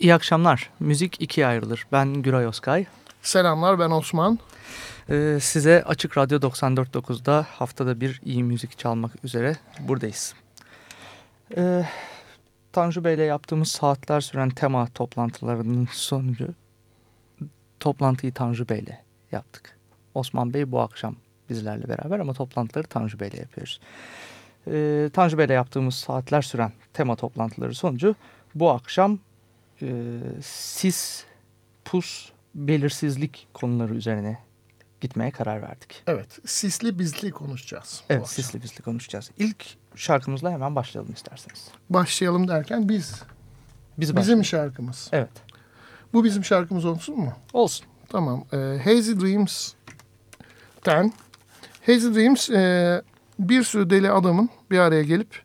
İyi akşamlar. Müzik ikiye ayrılır. Ben Güray Oskay. Selamlar ben Osman. Ee, size Açık Radyo 94.9'da haftada bir iyi müzik çalmak üzere buradayız. Ee, Tanju Bey'le yaptığımız saatler süren tema toplantılarının sonucu toplantıyı Tanju Bey'le yaptık. Osman Bey bu akşam bizlerle beraber ama toplantıları Tanju Bey'le yapıyoruz. Ee, Tanju Bey'le yaptığımız saatler süren tema toplantıları sonucu bu akşam e, sis, pus, belirsizlik konuları üzerine gitmeye karar verdik. Evet, sisli bizli konuşacağız. Evet, sisli bizli konuşacağız. İlk şarkımızla hemen başlayalım isterseniz. Başlayalım derken biz. Biz bizim şarkımız. Evet. Bu bizim şarkımız olsun mu? Olsun. Tamam. E, Hazy Dreams'ten Hazy Dreams e, bir sürü deli adamın bir araya gelip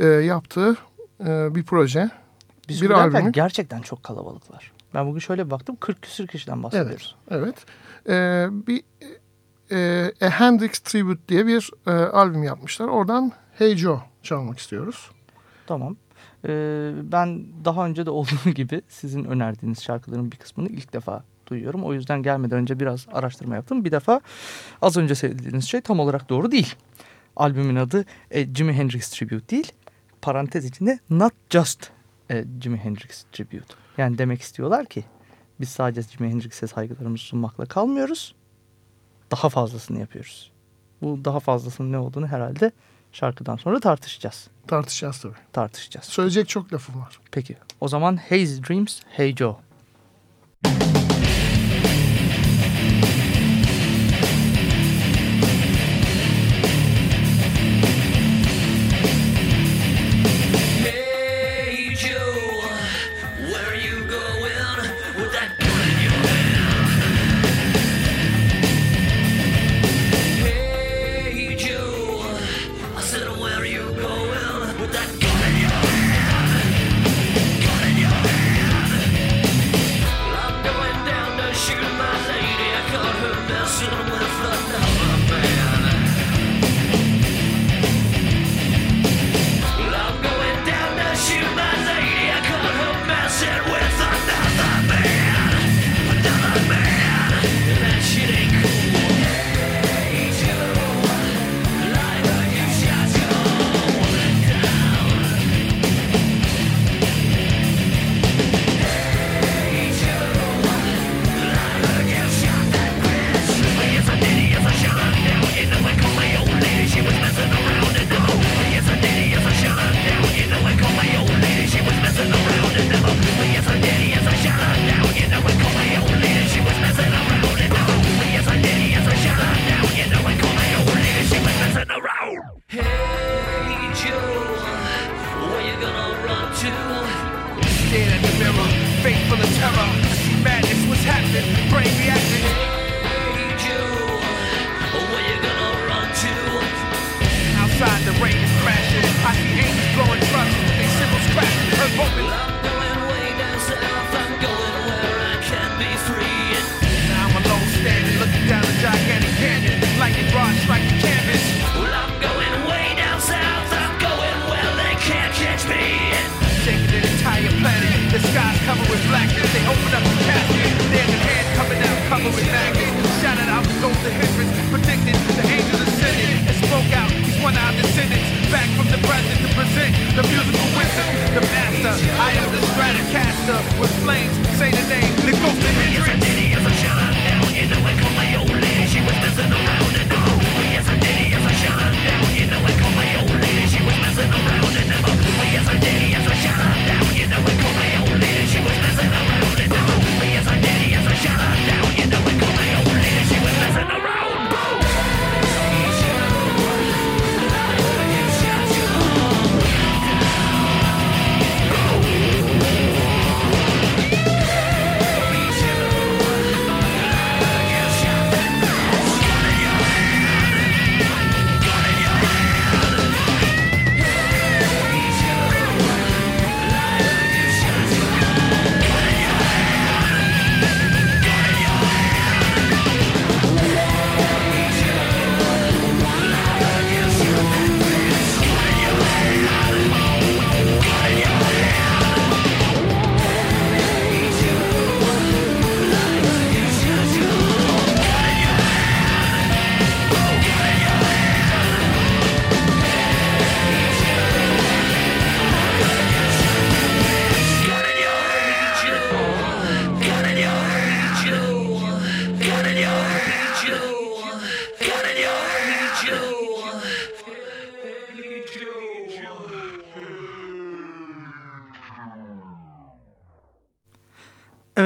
e, yaptığı e, bir proje. Biz bir albüm. Gerçekten çok kalabalıklar. Ben bugün şöyle baktım 40 küsür kişiden bahsediyoruz. Evet. evet. E, bir e, A Hendrix Tribute diye bir e, albüm yapmışlar. Oradan Hey Joe çalmak istiyoruz. Tamam. Ee, ben daha önce de olduğu gibi sizin önerdiğiniz şarkıların bir kısmını ilk defa duyuyorum. O yüzden gelmeden önce biraz araştırma yaptım. Bir defa az önce söylediğiniz şey tam olarak doğru değil. Albümün adı e, Jimi Hendrix Tribute değil. Parantez içinde Not Just e, Jimi Hendrix Tribute. Yani demek istiyorlar ki biz sadece Jimi Hendrix'e saygılarımızı sunmakla kalmıyoruz. Daha fazlasını yapıyoruz. Bu daha fazlasının ne olduğunu herhalde şarkıdan sonra tartışacağız. Tartışacağız tabii. Tartışacağız. Söyleyecek çok lafım var. Peki o zaman Hazy Dreams, Hey Joe.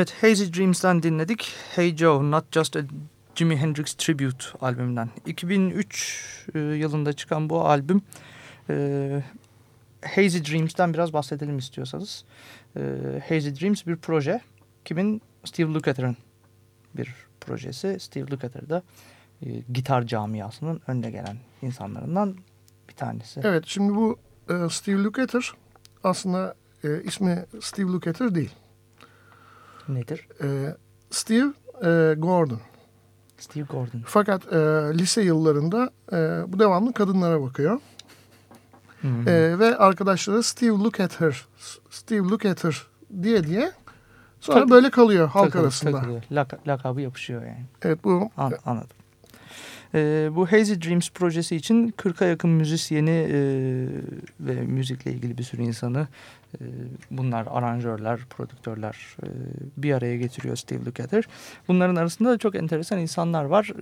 Evet Hazy Dreams'ten dinledik. Hey Joe Not Just a Jimi Hendrix Tribute albümünden. 2003 e, yılında çıkan bu albüm e, Hazy Dreams'ten biraz bahsedelim istiyorsanız. E, Hazy Dreams bir proje. Kimin? Steve Lukather'ın bir projesi. Steve Lukather da e, gitar camiasının önde gelen insanlarından bir tanesi. Evet şimdi bu e, Steve Lukather aslında e, ismi Steve Lukather değil. Nedir? E, Steve e, Gordon. Steve Gordon. Fakat e, lise yıllarında e, bu devamlı kadınlara bakıyor. Hmm. E, ve arkadaşları Steve look at her, Steve look at her diye diye sonra Tak- böyle kalıyor halk Takılı- arasında. takılıyor. Laka- lakabı yapışıyor yani. Evet bu An- anladım. Ee, bu Hazy Dreams projesi için 40'a yakın müzisyeni e, ve müzikle ilgili bir sürü insanı e, bunlar aranjörler, prodüktörler e, bir araya getiriyor Steve Lukather. Bunların arasında da çok enteresan insanlar var.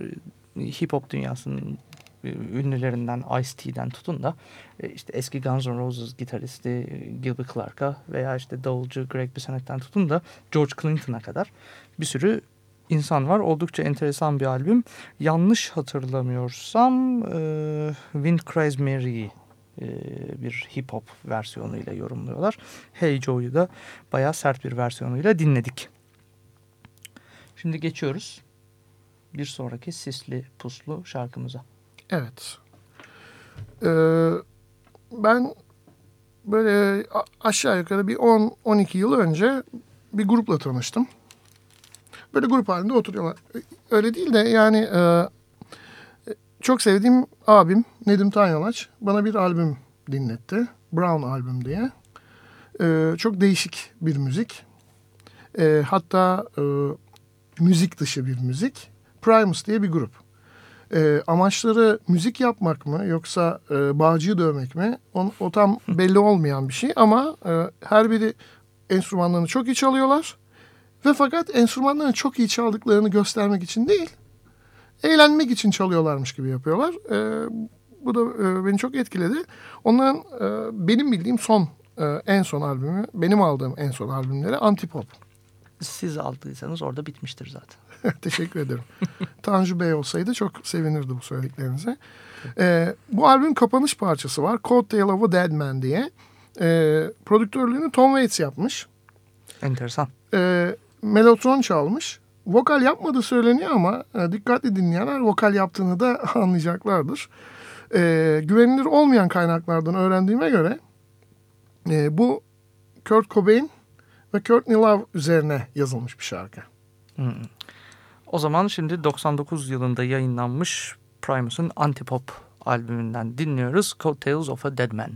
E, Hip hop dünyasının e, ünlülerinden Ice-T'den tutun da e, işte eski Guns N' Roses gitaristi Gilby Clark'a veya işte davulcu Greg Bissonet'ten tutun da George Clinton'a kadar bir sürü insan var. Oldukça enteresan bir albüm. Yanlış hatırlamıyorsam e, Wind Cries Mary'i bir hip hop versiyonuyla yorumluyorlar. Hey Joe'yu da bayağı sert bir versiyonuyla dinledik. Şimdi geçiyoruz bir sonraki sisli puslu şarkımıza. evet. E, ben böyle aşağı yukarı bir 10-12 yıl önce bir grupla tanıştım. Böyle grup halinde oturuyorlar. Öyle değil de yani e, çok sevdiğim abim Nedim Tanyolaç bana bir albüm dinletti. Brown albüm diye. E, çok değişik bir müzik. E, hatta e, müzik dışı bir müzik. Primus diye bir grup. E, amaçları müzik yapmak mı yoksa e, bağcıyı dövmek mi? O, o tam belli olmayan bir şey ama e, her biri enstrümanlarını çok iyi çalıyorlar. Ve fakat enstrümanlarını çok iyi çaldıklarını göstermek için değil, eğlenmek için çalıyorlarmış gibi yapıyorlar. E, bu da e, beni çok etkiledi. Onların e, benim bildiğim son, e, en son albümü, benim aldığım en son albümleri Antipop. Siz aldıysanız orada bitmiştir zaten. Teşekkür ederim. Tanju Bey olsaydı çok sevinirdi bu söylediklerinize. Ee, bu albümün kapanış parçası var. Coattail of a Dead Man diye. Ee, prodüktörlüğünü Tom Waits yapmış. Enteresan. Ee, Mellotron çalmış. Vokal yapmadığı söyleniyor ama e, dikkatli dinleyenler vokal yaptığını da anlayacaklardır. Ee, güvenilir olmayan kaynaklardan öğrendiğime göre e, bu Kurt Cobain ve Courtney Love üzerine yazılmış bir şarkı. Hmm. O zaman şimdi 99 yılında yayınlanmış Primus'un Antipop albümünden dinliyoruz. Coattails of a Dead Man.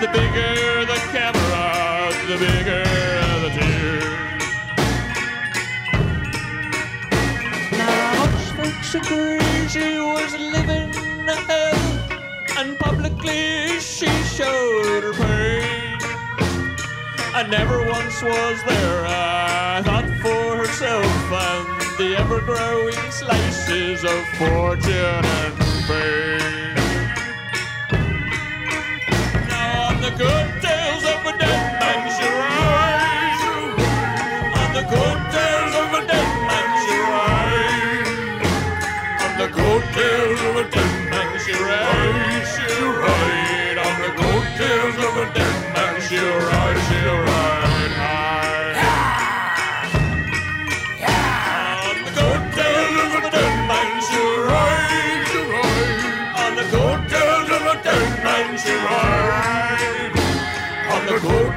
The bigger the camera, the bigger the tears. Now folks agree she was living a hell, and publicly she showed her pain. I never once was there, I thought for herself and the ever growing slices of fortune and fame. Good tales of a dead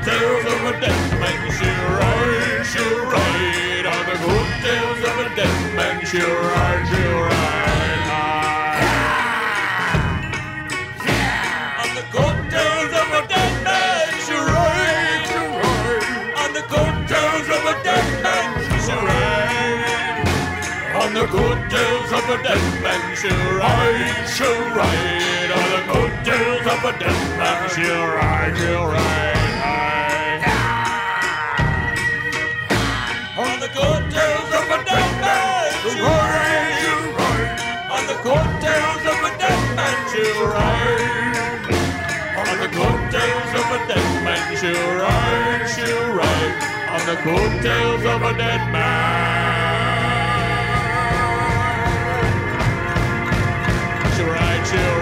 tales of a dead man she'll ride. she'll ride. On the good tales of a dead man she'll ride. she'll ride high. On the good tales of a dead man she'll ride. She ride. On the good tales of a dead man she ride. On the good tales of a dead man she ride, she ride. On the good tales of a dead man she ride, she ride. Dead man she ride, she ride. On the good tales of a dead man. She ride, she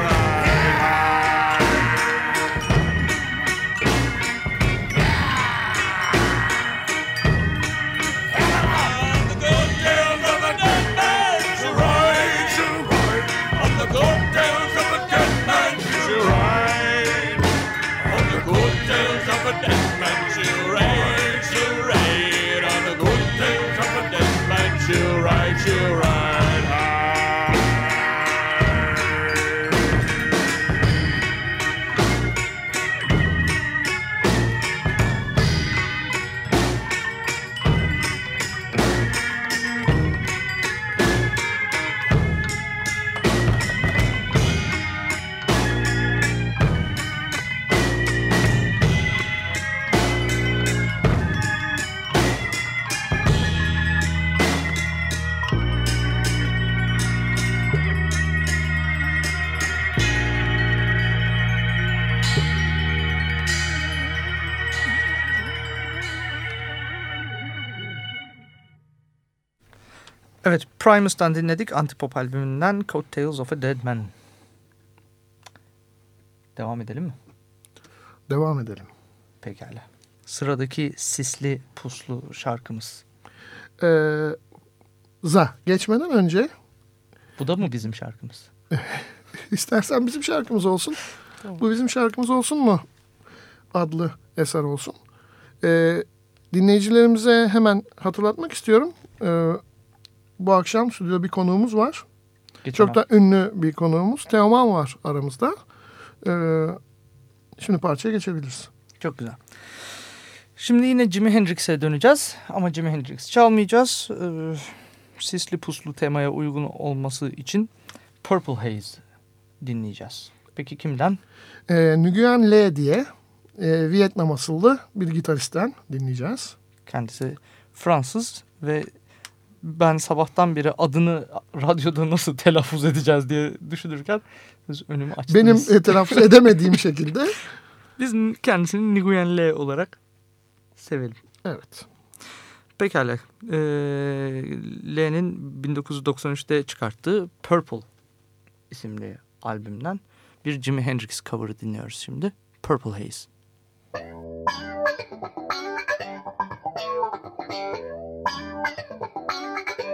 Primus'tan dinledik Antipop albümünden Coattails of a Dead Man. Devam edelim mi? Devam edelim. Pekala. Sıradaki sisli puslu şarkımız. Ee, za geçmeden önce Bu da mı bizim şarkımız? istersen bizim şarkımız olsun. Bu bizim şarkımız olsun mu? Adlı eser olsun. Ee, dinleyicilerimize hemen hatırlatmak istiyorum. Ee, bu akşam stüdyoda bir konuğumuz var. Geçen Çok da ünlü bir konuğumuz. Teoman var aramızda. Ee, şimdi parçaya geçebiliriz. Çok güzel. Şimdi yine Jimi Hendrix'e döneceğiz ama Jimi Hendrix çalmayacağız. Ee, sisli puslu temaya uygun olması için Purple Haze dinleyeceğiz. Peki kimden? Ee, Nguyen Le diye e, Vietnam asıllı bir gitaristten dinleyeceğiz. Kendisi Fransız ve ben sabahtan beri adını radyoda nasıl telaffuz edeceğiz diye düşünürken siz önümü açtınız. Benim e, telaffuz edemediğim şekilde. Biz kendisini Nguyen Le olarak sevelim. Evet. Pekala. Ee, L'nin 1993'te çıkarttığı Purple isimli albümden bir Jimi Hendrix cover'ı dinliyoruz şimdi. Purple Haze. Thank Thank you.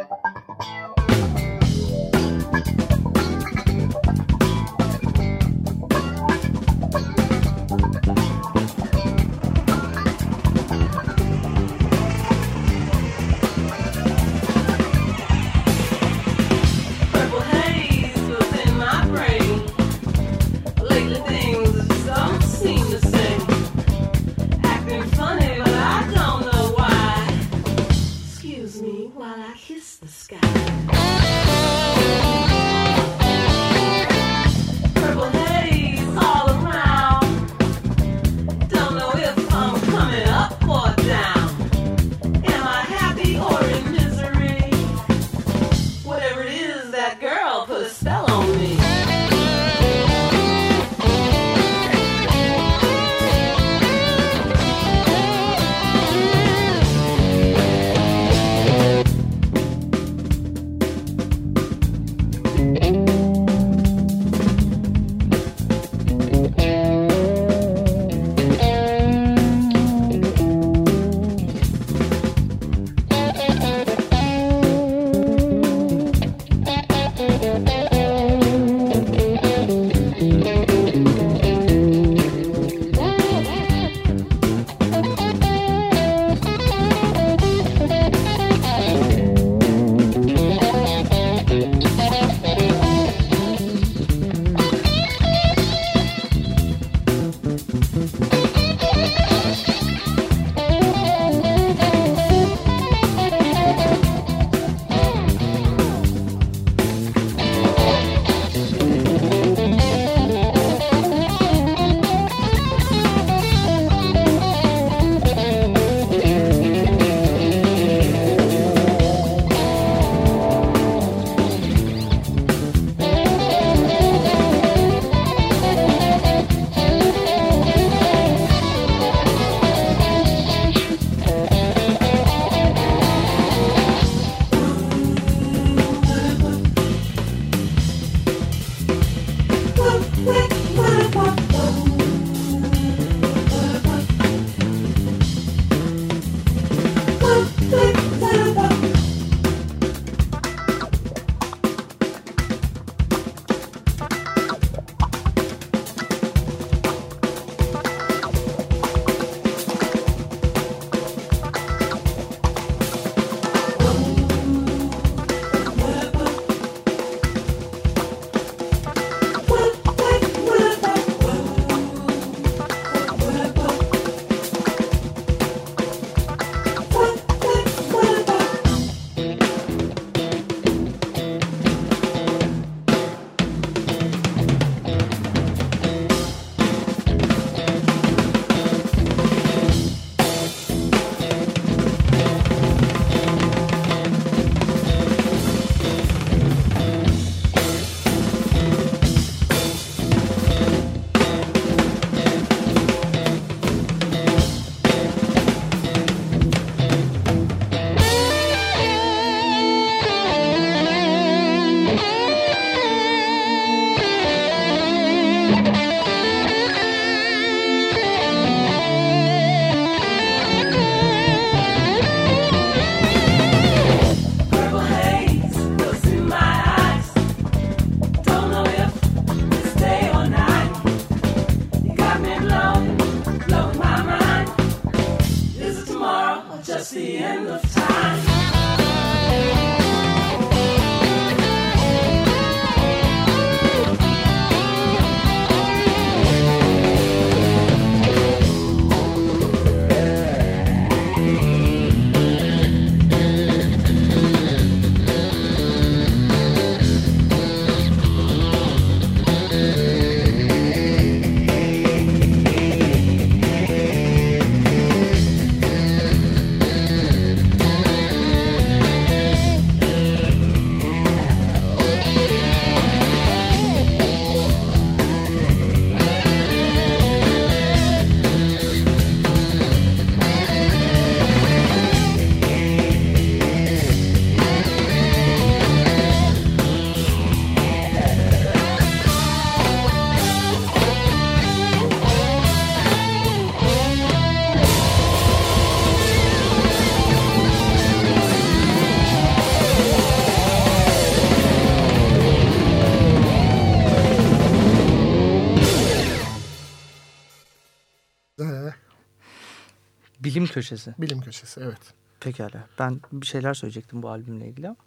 Köşesi. bilim köşesi evet. Pekala. Ben bir şeyler söyleyecektim bu albümle ilgili ama.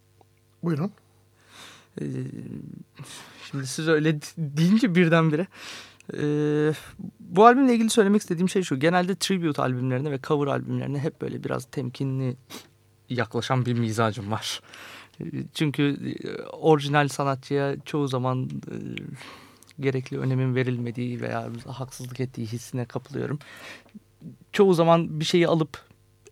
Buyurun. Ee, şimdi siz öyle deyince birdenbire. Ee, bu albümle ilgili söylemek istediğim şey şu. Genelde tribute albümlerine ve cover albümlerine hep böyle biraz temkinli yaklaşan bir mizacım var. Çünkü e, orijinal sanatçıya çoğu zaman e, gerekli önemin verilmediği veya haksızlık ettiği hissine kapılıyorum. Çoğu zaman bir şeyi alıp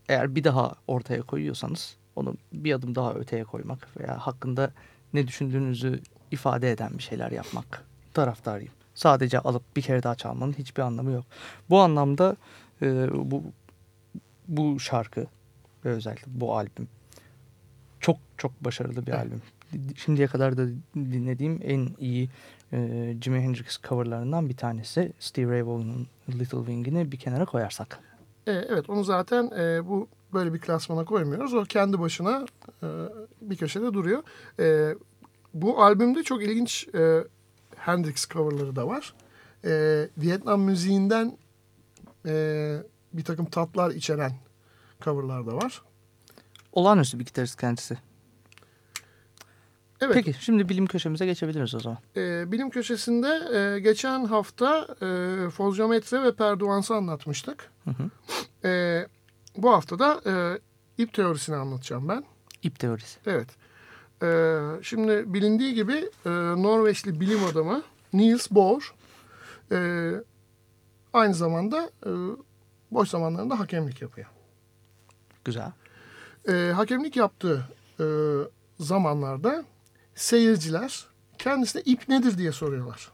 eğer bir daha ortaya koyuyorsanız onu bir adım daha öteye koymak veya hakkında ne düşündüğünüzü ifade eden bir şeyler yapmak taraftarıyım. Sadece alıp bir kere daha çalmanın hiçbir anlamı yok. Bu anlamda e, bu bu şarkı ve özellikle bu albüm çok çok başarılı bir Evet. albüm. Şimdiye kadar da dinlediğim en iyi e, Jimi Hendrix coverlarından bir tanesi. Steve Ray Vaughan'ın Little Wing'ini bir kenara koyarsak. E, evet onu zaten e, bu böyle bir klasmana koymuyoruz. O kendi başına e, bir köşede duruyor. E, bu albümde çok ilginç e, Hendrix coverları da var. E, Vietnam müziğinden e, bir takım tatlar içeren coverlar da var. Olağanüstü bir gitarist kendisi. Evet. Peki şimdi bilim köşemize geçebiliriz o zaman. E, bilim köşesinde e, geçen hafta e, fozyometre ve perduansı anlatmıştık. Hı hı. E, bu hafta da e, ip teorisini anlatacağım ben. İp teorisi. Evet. E, şimdi bilindiği gibi e, Norveçli bilim adamı Niels Bohr e, aynı zamanda e, boş zamanlarında hakemlik yapıyor. Güzel. E, hakemlik yaptığı e, zamanlarda seyirciler kendisine ip nedir diye soruyorlar.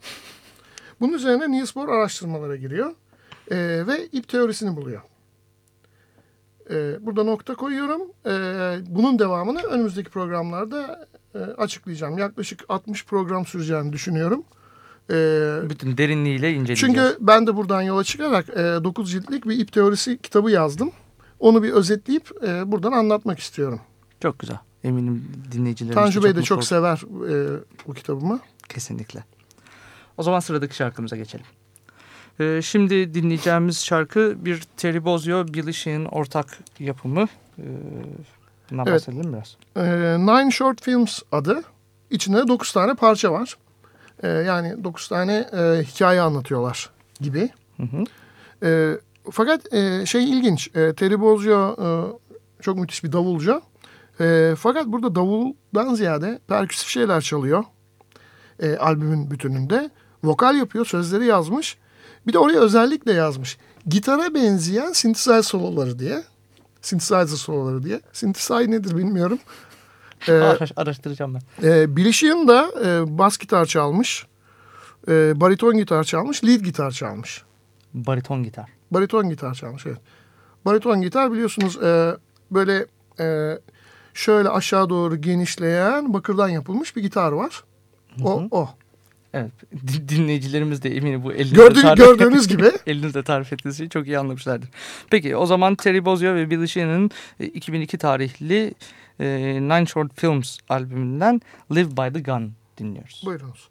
Bunun üzerine Niels Bohr araştırmalara giriyor e, ve ip teorisini buluyor. E, burada nokta koyuyorum. E, bunun devamını önümüzdeki programlarda e, açıklayacağım. Yaklaşık 60 program süreceğini düşünüyorum. E, Bütün derinliğiyle inceleyeceğiz. çünkü ben de buradan yola çıkarak e, 9 ciltlik bir ip teorisi kitabı yazdım. Onu bir özetleyip e, buradan anlatmak istiyorum. Çok güzel. Eminim dinleyicilerimiz Tanju Bey de çok olur. sever e, bu kitabımı. Kesinlikle. O zaman sıradaki şarkımıza geçelim. Ee, şimdi dinleyeceğimiz şarkı bir Terry Bozzio, Billy Sheehan ortak yapımı. Bundan Evet. bahsedelim biraz. E, Nine Short Films adı. İçinde 9 tane parça var. E, yani 9 tane e, hikaye anlatıyorlar gibi. Hı hı. E, fakat e, şey ilginç. E, Terry Bozzio e, çok müthiş bir davulcu. E, fakat burada davuldan ziyade perküsif şeyler çalıyor. E, albümün bütününde. Vokal yapıyor, sözleri yazmış. Bir de oraya özellikle yazmış. Gitara benzeyen synthesizer soloları diye. Synthesizer soloları diye. Synthesizer nedir bilmiyorum. E, Araş- araştıracağım ben. e, Sheehan da e, bas gitar çalmış. E, bariton gitar çalmış. Lead gitar çalmış. Bariton gitar. Bariton gitar çalmış evet. Bariton gitar biliyorsunuz e, böyle e, şöyle aşağı doğru genişleyen bakırdan yapılmış bir gitar var. O o. Evet. Din- Dinleyicilerimiz de eminim bu elinizde Gördüğünüz, tarif, gördüğünüz gibi elinizde tarif ettiğiniz şeyi çok iyi anlamışlardır. Peki o zaman Terry Bozzio ve Billy Sheehan'ın e, 2002 tarihli e, Nine Short Films albümünden Live by the Gun dinliyoruz. buyurunuz.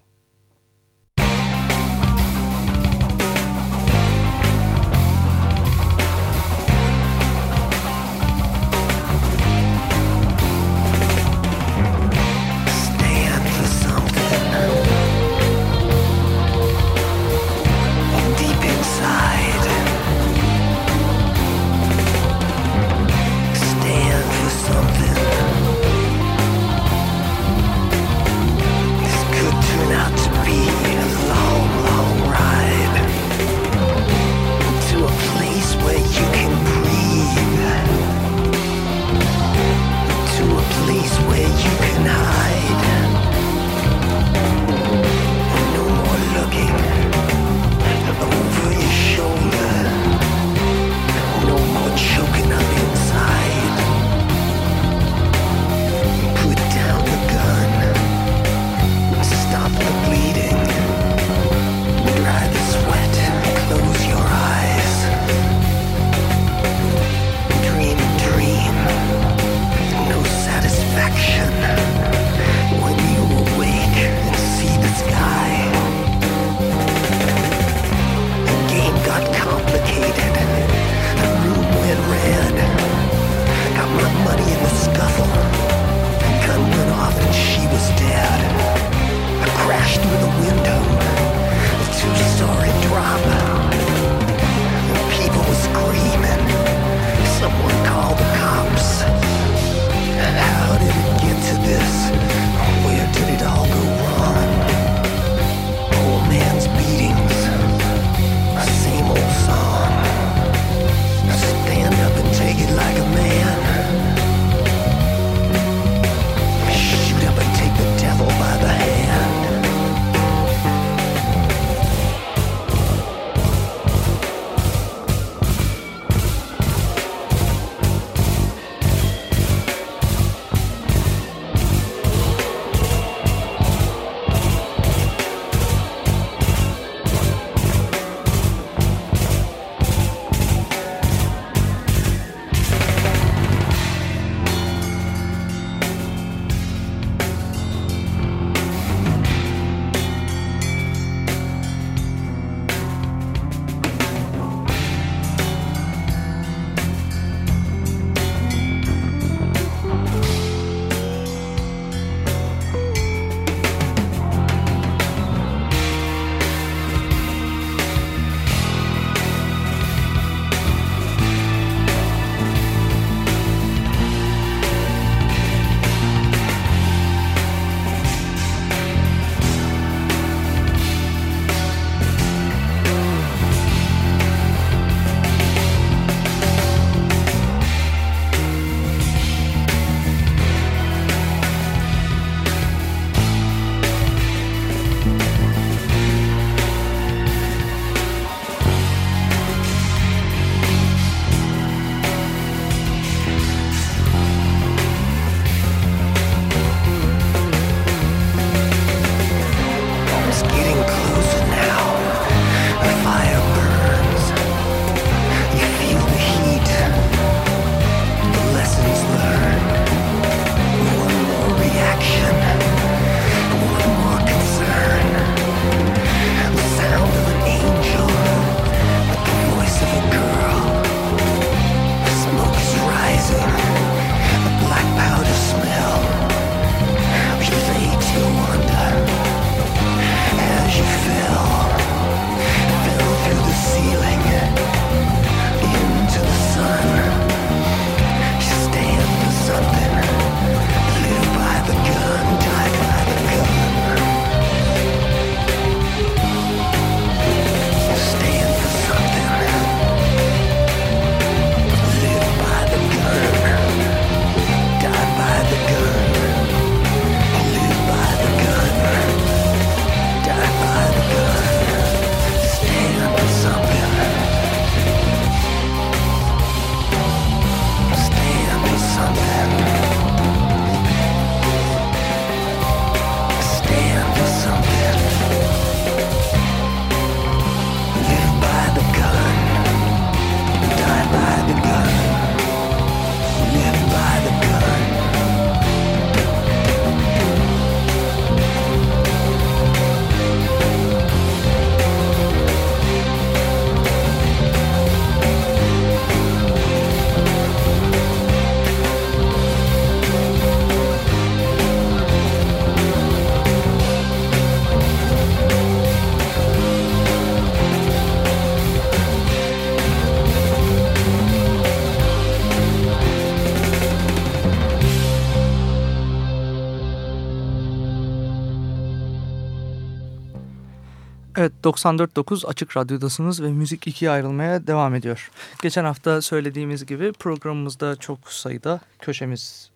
94.9 Açık Radyo'dasınız ve müzik ikiye ayrılmaya devam ediyor. Geçen hafta söylediğimiz gibi programımızda çok sayıda köşemiz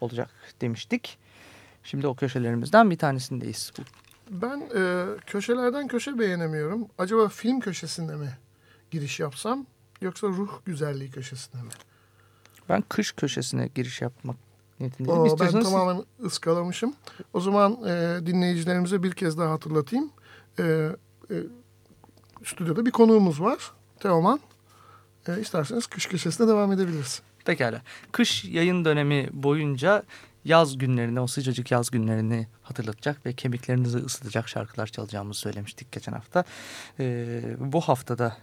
olacak demiştik. Şimdi o köşelerimizden bir tanesindeyiz. Ben e, köşelerden köşe beğenemiyorum. Acaba film köşesinde mi giriş yapsam yoksa ruh güzelliği köşesinde mi? Ben kış köşesine giriş yapmak niyetindeyim. Oo, ben İstiyorsanız tamamen ıskalamışım. O zaman e, dinleyicilerimize bir kez daha hatırlatayım. E, stüdyoda bir konuğumuz var. Teoman. E, isterseniz kış köşesine devam edebiliriz. Pekala. Kış yayın dönemi boyunca yaz günlerini, o sıcacık yaz günlerini hatırlatacak ve kemiklerinizi ısıtacak şarkılar çalacağımızı söylemiştik geçen hafta. Ee, bu haftada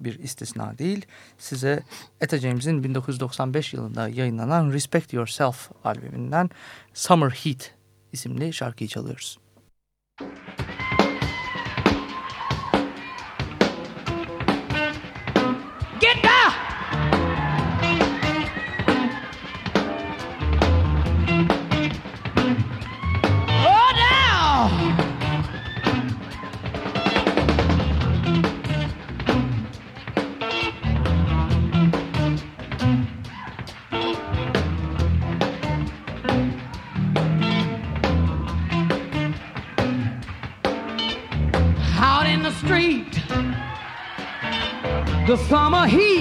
bir istisna değil. Size Etta James'in 1995 yılında yayınlanan Respect Yourself albümünden Summer Heat isimli şarkıyı çalıyoruz. Get summer heat.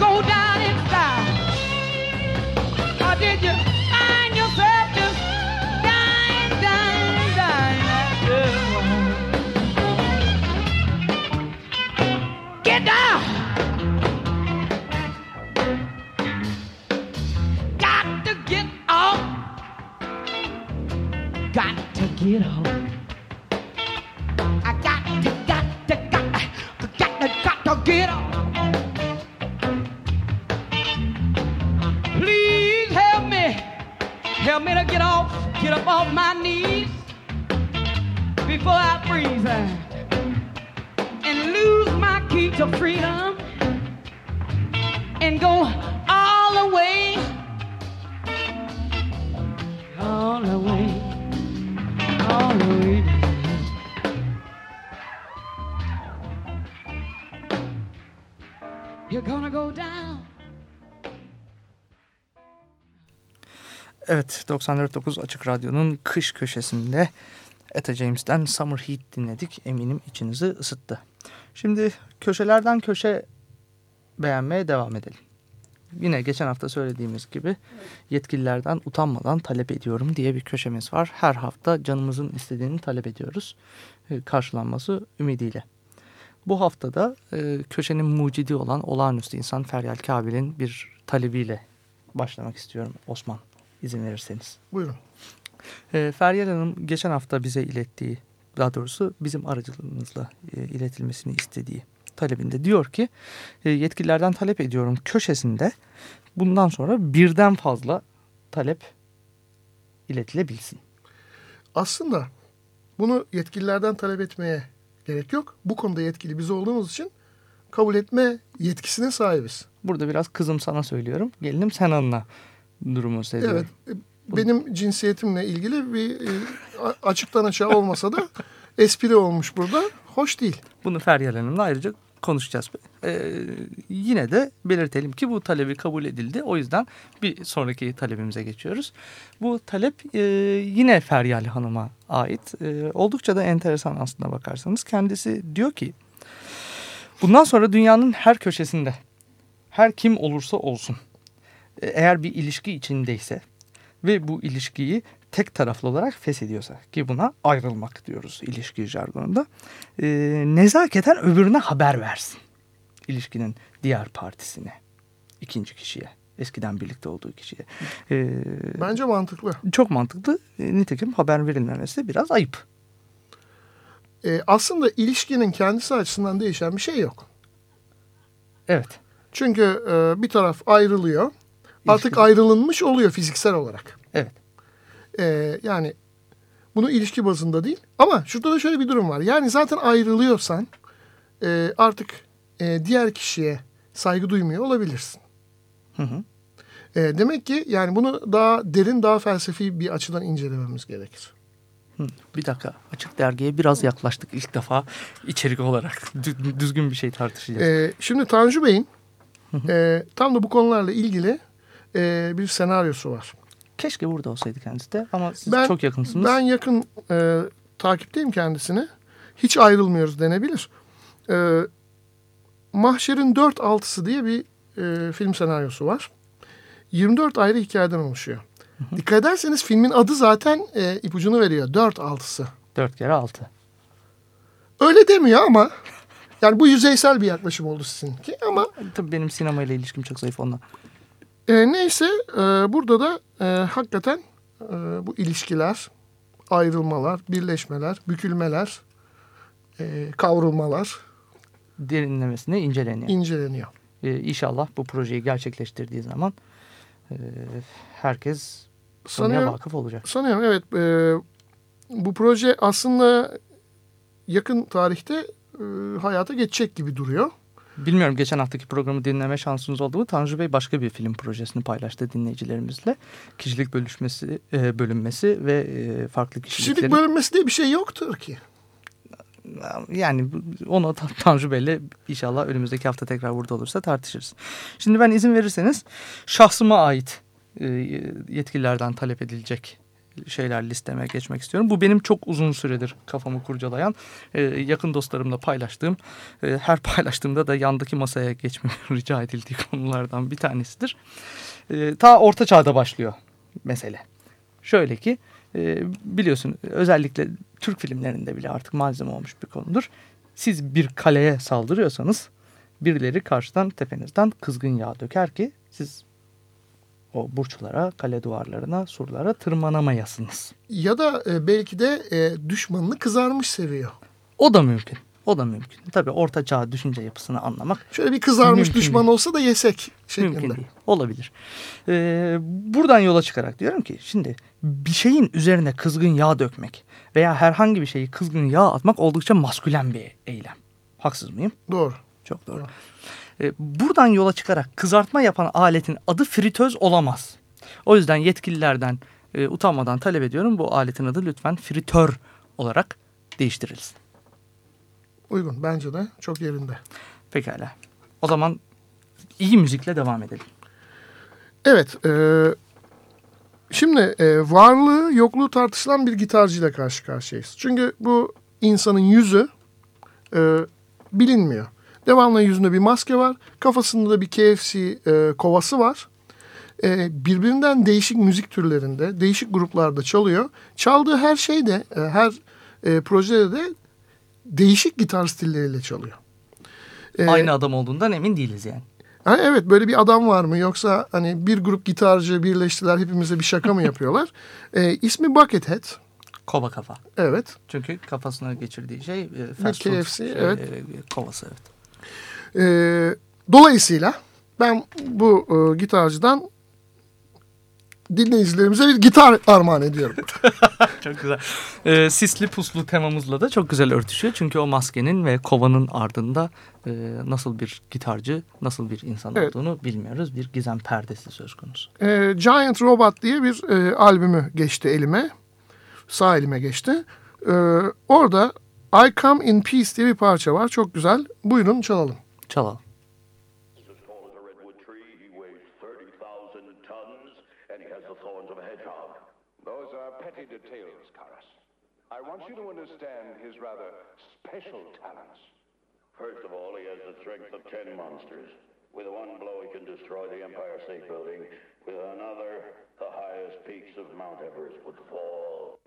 Go down in style? Or did you 94.9 Açık Radyo'nun kış köşesinde Etta James'ten Summer Heat dinledik. Eminim içinizi ısıttı. Şimdi köşelerden köşe beğenmeye devam edelim. Yine geçen hafta söylediğimiz gibi yetkililerden utanmadan talep ediyorum diye bir köşemiz var. Her hafta canımızın istediğini talep ediyoruz. E, Karşılanması ümidiyle. Bu haftada e, köşenin mucidi olan olağanüstü insan Feryal Kabil'in bir talebiyle başlamak istiyorum Osman. İzin verirseniz. Buyurun. E, Feryal Hanım geçen hafta bize ilettiği, daha doğrusu bizim aracılığımızla e, iletilmesini istediği talebinde diyor ki e, yetkililerden talep ediyorum köşesinde bundan sonra birden fazla talep iletilebilsin. Aslında bunu yetkililerden talep etmeye gerek yok. Bu konuda yetkili biz olduğumuz için kabul etme yetkisine sahibiz. Burada biraz kızım sana söylüyorum, gelinim sen anla durumu seziyorum. Evet. e, Benim cinsiyetimle ilgili bir e, açıktan açığa olmasa da espri olmuş burada. Hoş değil. Bunu Feryal Hanım'la ayrıca konuşacağız. Ee, yine de belirtelim ki bu talebi kabul edildi. O yüzden bir sonraki talebimize geçiyoruz. Bu talep e, yine Feryal Hanım'a ait. E, oldukça da enteresan aslında bakarsanız. Kendisi diyor ki bundan sonra dünyanın her köşesinde her kim olursa olsun eğer bir ilişki içindeyse ve bu ilişkiyi tek taraflı olarak feshediyorsa ki buna ayrılmak diyoruz ilişki jargonunda e, nezaketen öbürüne haber versin. İlişkinin diğer partisine, ikinci kişiye, eskiden birlikte olduğu kişiye. E, Bence mantıklı. çok mantıklı. E, nitekim haber verilmemesi biraz ayıp. E, aslında ilişkinin kendisi açısından değişen bir şey yok. Evet. Çünkü e, bir taraf ayrılıyor. Artık İlişki- ayrılınmış oluyor fiziksel olarak. Evet. E, yani bunu ilişki bazında değil. Ama şurada da şöyle bir durum var. Yani zaten ayrılıyorsan e, artık e, diğer kişiye saygı duymuyor olabilirsin. Hı hı. E, demek ki yani bunu daha derin, daha felsefi bir açıdan incelememiz gerekir. Hı, Bir dakika. Açık dergiye biraz yaklaştık ilk defa içerik olarak. Dü- Düzgün bir şey tartışacağız. E, şimdi Tanju Bey'in e, tam da bu konularla ilgili e, bir senaryosu var. Keşke burada olsaydı kendisi de ama siz Ben- çok yakınsınız. Ben yakın e, takipteyim kendisini. Hiç ayrılmıyoruz denebilir. E, Mahşer'in 4-6'sı diye bir e, film senaryosu var. 24 ayrı hikayeden oluşuyor. Dikkat ederseniz filmin adı zaten e, ipucunu veriyor. 4-6'sı. Dört kere altı. Öyle demiyor ama yani bu yüzeysel bir yaklaşım oldu sizinki ama Tabii benim sinemayla ilişkim çok zayıf ondan. E, neyse e, burada da e, hakikaten e, bu ilişkiler, ayrılmalar, birleşmeler, bükülmeler, e, kavrulmalar Derinlemesine inceleniyor. inceleniyor. Ee, inşallah bu projeyi gerçekleştirdiği zaman e, herkes Sanıyorum, vakıf olacak. sanıyorum evet e, bu proje aslında yakın tarihte e, hayata geçecek gibi duruyor. Bilmiyorum geçen haftaki programı dinleme şansınız oldu mu? Tanju Bey başka bir film projesini paylaştı dinleyicilerimizle. Kişilik bölüşmesi, e, bölünmesi ve e, farklı kişiliklerin... Kişilik bölünmesi diye bir şey yoktur ki. Yani onu Ta- Tanju Bey'le inşallah önümüzdeki hafta tekrar burada olursa tartışırız. Şimdi ben izin verirseniz şahsıma ait e, yetkililerden talep edilecek şeyler listeme geçmek istiyorum. Bu benim çok uzun süredir kafamı kurcalayan, e, yakın dostlarımla paylaştığım, e, her paylaştığımda da yandaki masaya geçmemi rica edildiği konulardan bir tanesidir. E, ta Orta Çağ'da başlıyor mesele. Şöyle ki e, biliyorsun özellikle Türk filmlerinde bile artık malzeme olmuş bir konudur. Siz bir kaleye saldırıyorsanız birileri karşıdan tepenizden kızgın yağ döker ki siz o burçlara, kale duvarlarına, surlara tırmanamayasınız. Ya da e, belki de e, düşmanını kızarmış seviyor. O da mümkün. O da mümkün. Tabii orta çağ düşünce yapısını anlamak Şöyle bir kızarmış Mümkün düşman değil. olsa da yesek şeklinde. Mümkün değil. Olabilir. Ee, buradan yola çıkarak diyorum ki şimdi bir şeyin üzerine kızgın yağ dökmek veya herhangi bir şeyi kızgın yağ atmak oldukça maskülen bir eylem. Haksız mıyım? Doğru. Çok doğru. Ee, buradan yola çıkarak kızartma yapan aletin adı fritöz olamaz. O yüzden yetkililerden e, utanmadan talep ediyorum bu aletin adı lütfen fritör olarak değiştirilsin. Uygun bence de çok yerinde. Pekala. O zaman iyi müzikle devam edelim. Evet. E, şimdi e, varlığı yokluğu tartışılan bir gitarcıyla karşı karşıyayız. Çünkü bu insanın yüzü e, bilinmiyor. Devamlı yüzünde bir maske var. Kafasında da bir KFC e, kovası var. E, birbirinden değişik müzik türlerinde, değişik gruplarda çalıyor. Çaldığı her şeyde, e, her e, projede de değişik gitar stilleriyle çalıyor. E, Aynı adam olduğundan emin değiliz yani. Ha, evet böyle bir adam var mı yoksa hani bir grup gitarcı birleştiler hepimize bir şaka mı yapıyorlar? E, ismi Buckethead. Kova kafa. Evet. Çünkü kafasına geçirdiği şey e, fast food KFC, şey, evet. e, kovası evet. E, dolayısıyla ben bu e, gitarcıdan dinleyicilerimize bir gitar armağan ediyorum. Çok güzel. Ee, sisli puslu temamızla da çok güzel örtüşüyor. Çünkü o maskenin ve kovanın ardında e, nasıl bir gitarcı, nasıl bir insan Evet. olduğunu bilmiyoruz. Bir gizem perdesi söz konusu. E, Giant Robot diye bir e, albümü geçti elime. Sağ elime geçti. E, orada I Come in Peace diye bir parça var. Çok güzel. Buyurun çalalım. Çalalım. as tall as a redwood tree. He weighs 30,000 tons, and he has the thorns of a hedgehog. Those are petty details, Karas. I want you to understand his rather special talents. First of all, he has the strength of 10 monsters. With one blow, he can destroy the Empire State Building. With another, the highest peaks of Mount Everest would fall.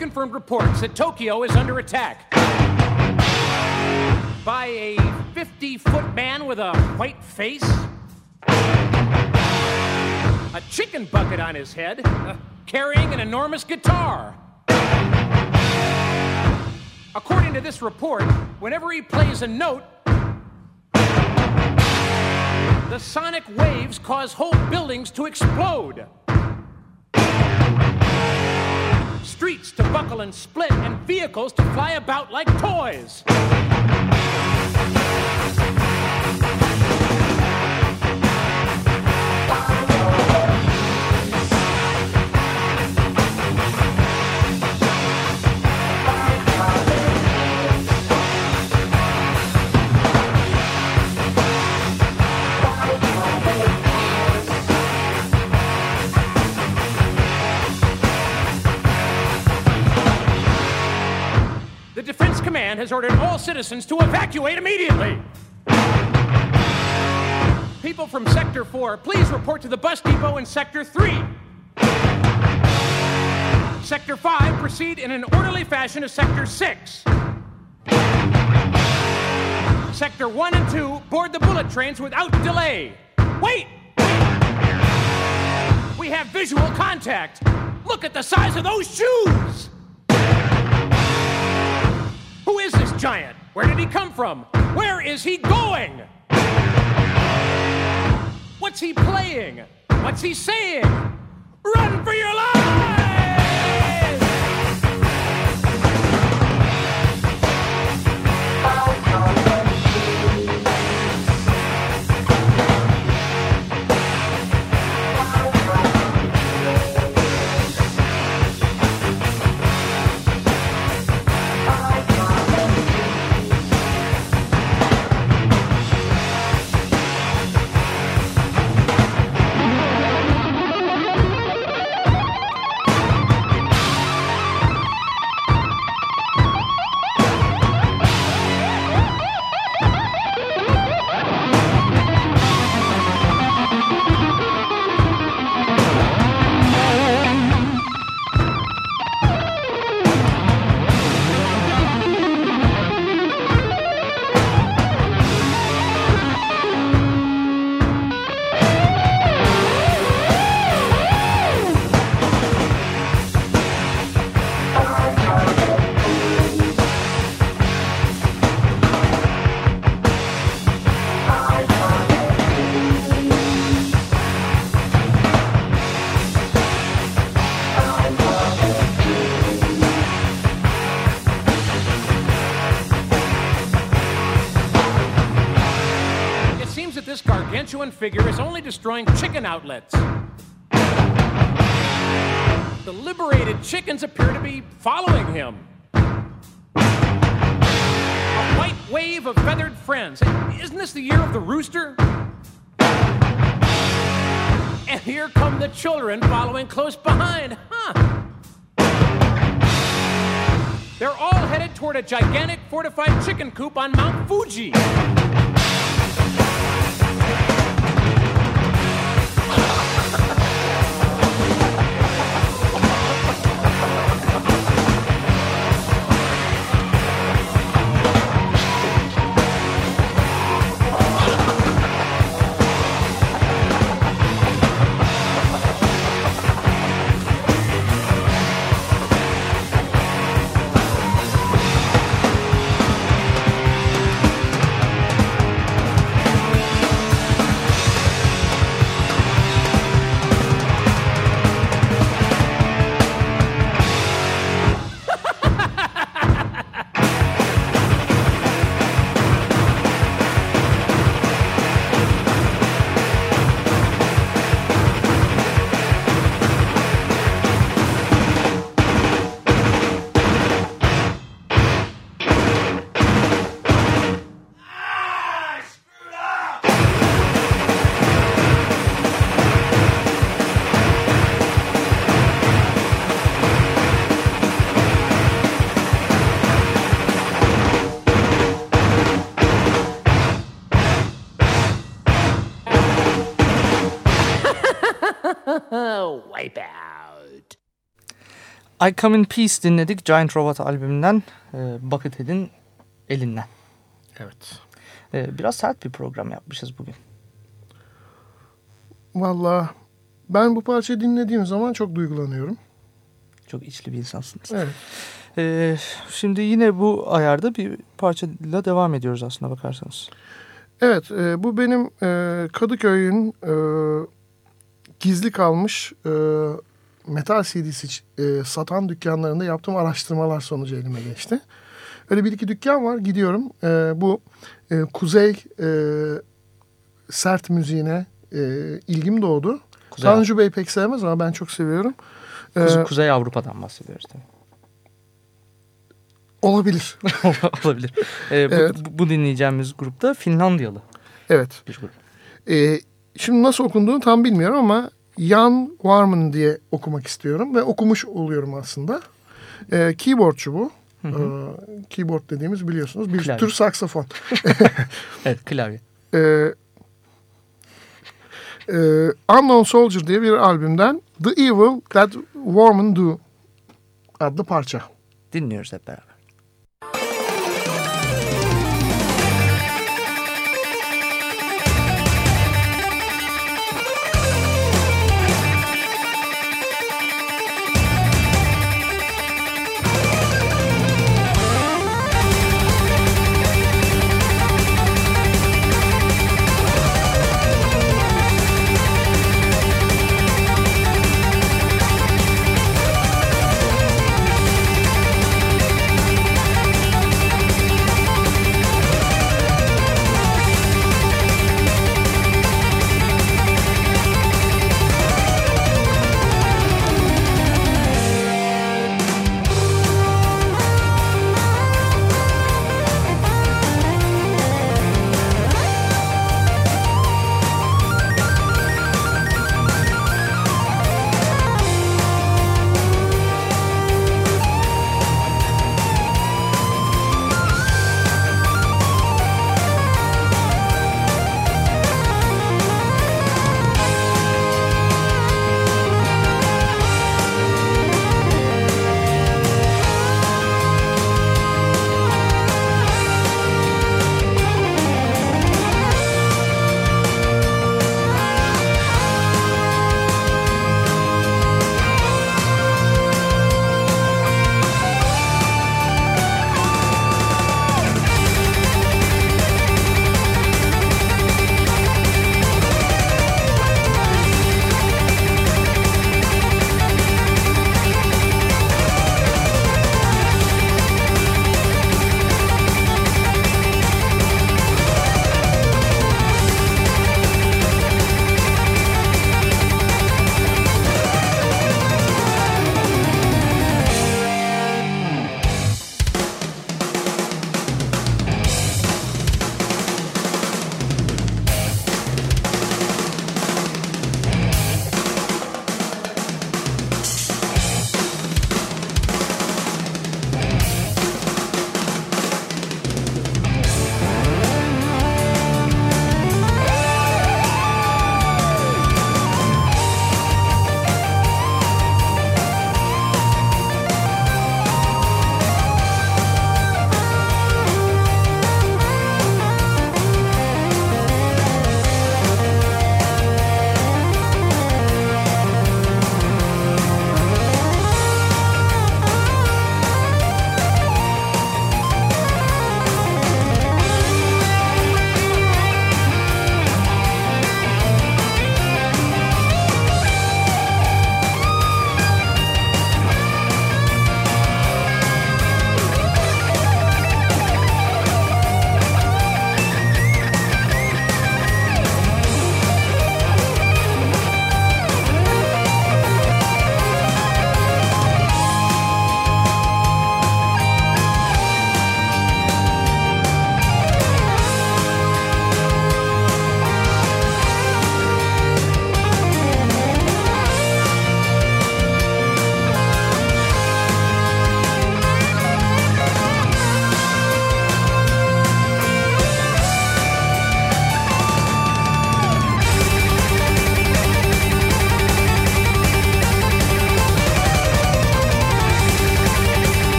Unconfirmed reports that Tokyo is under attack by a 50 foot man with a white face, a chicken bucket on his head, uh, carrying an enormous guitar. According to this report, whenever he plays a note, the sonic waves cause whole buildings to explode. Streets to buckle and split, and vehicles to fly about like toys. Has ordered all citizens to evacuate immediately. People from Sector 4, please report to the bus depot in Sector 3. Sector 5, proceed in an orderly fashion to Sector 6. Sector 1 and 2, board the bullet trains without delay. Wait! We have visual contact. Look at the size of those shoes! Who is this giant? Where did he come from? Where is he going? What's he playing? What's he saying? Run for your lives! Figure is only destroying chicken outlets. the liberated chickens appear to be following him. A white wave of feathered friends. Isn't this the year of the rooster? And here come the children following close behind. Huh. They're all headed toward a gigantic fortified chicken coop on Mount Fuji. I Come in Peace dinledik Giant Robot albümünden e, Buckethead'in elinden. Evet. E, biraz sert bir program yapmışız bugün. Valla ben bu parçayı dinlediğim zaman çok duygulanıyorum. Çok içli bir insansınız. Evet. E, şimdi yine bu ayarda bir parçayla devam ediyoruz aslında bakarsanız. Evet e, bu benim e, Kadıköy'ün e, gizli kalmış e, metal CD'si e, satan dükkanlarında yaptığım araştırmalar sonucu elime geçti. Öyle bir iki dükkan var gidiyorum. E, bu e, kuzey e, sert müziğine e, ilgim doğdu. Kuzey- Tanju Bey pek sevmez ama ben çok seviyorum. E, Kuze- Kuzey Avrupa'dan bahsediyoruz tabii. olabilir. Olabilir. E, bu, Evet. bu, bu dinleyeceğimiz grupta Finlandiyalı evet. bir grup. E, şimdi nasıl okunduğunu tam bilmiyorum ama Jan Warman diye okumak istiyorum ve okumuş oluyorum aslında. E, keyboardçu bu. E, keyboard dediğimiz biliyorsunuz bir Klavye. tür saksafon. Evet klavye. e, e, Unknown Soldier diye bir albümden The Evil That Warman Do adlı parça. Dinliyoruz hep beraber.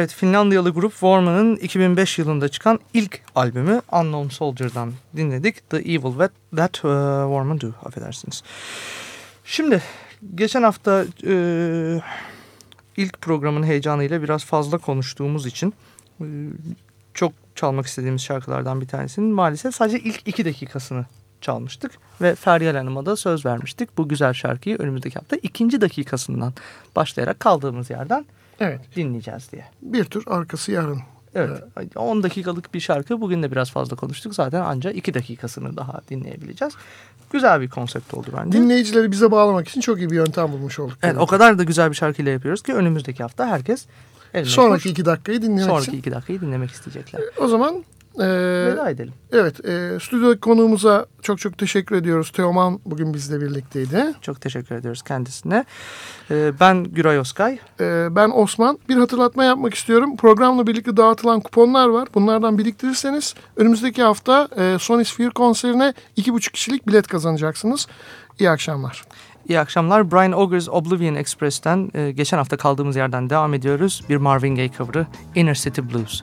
Evet Finlandiyalı grup Warman'ın 2005 yılında çıkan ilk albümü Unknown Soldier'dan dinledik. The Evil That, That uh, Warman Do affedersiniz. Şimdi geçen hafta e, ilk programın heyecanıyla biraz fazla konuştuğumuz için e, çok çalmak istediğimiz şarkılardan bir tanesinin maalesef sadece ilk iki dakikasını çalmıştık. Ve Feryal Hanım'a da söz vermiştik. Bu güzel şarkıyı önümüzdeki hafta ikinci dakikasından başlayarak kaldığımız yerden Evet. dinleyeceğiz diye. Bir tür arkası yarın. Evet 10 dakikalık bir şarkı bugün de biraz fazla konuştuk. Zaten ancak 2 dakikasını daha dinleyebileceğiz. Güzel bir konsept oldu bence. Dinleyicileri bize bağlamak için çok iyi bir yöntem bulmuş olduk. Evet o kadar da güzel bir şarkıyla yapıyoruz ki önümüzdeki hafta herkes Sonraki hoş- iki dakikayı dinlemek sonraki için. iki dakikayı dinlemek isteyecekler. O zaman e, Veda edelim. evet e, stüdyodaki konuğumuza çok çok teşekkür ediyoruz. Teoman bugün bizle birlikteydi. Çok teşekkür ediyoruz kendisine. Ee, ben Güray Oskay. E, ben Osman. Bir hatırlatma yapmak istiyorum. Programla birlikte dağıtılan kuponlar var. Bunlardan biriktirirseniz önümüzdeki hafta e, Sony Sphere konserine iki buçuk kişilik bilet kazanacaksınız. İyi akşamlar. İyi akşamlar. Brian Auger's Oblivion Express'ten e, geçen hafta kaldığımız yerden devam ediyoruz. Bir Marvin Gaye cover'ı Inner City Blues.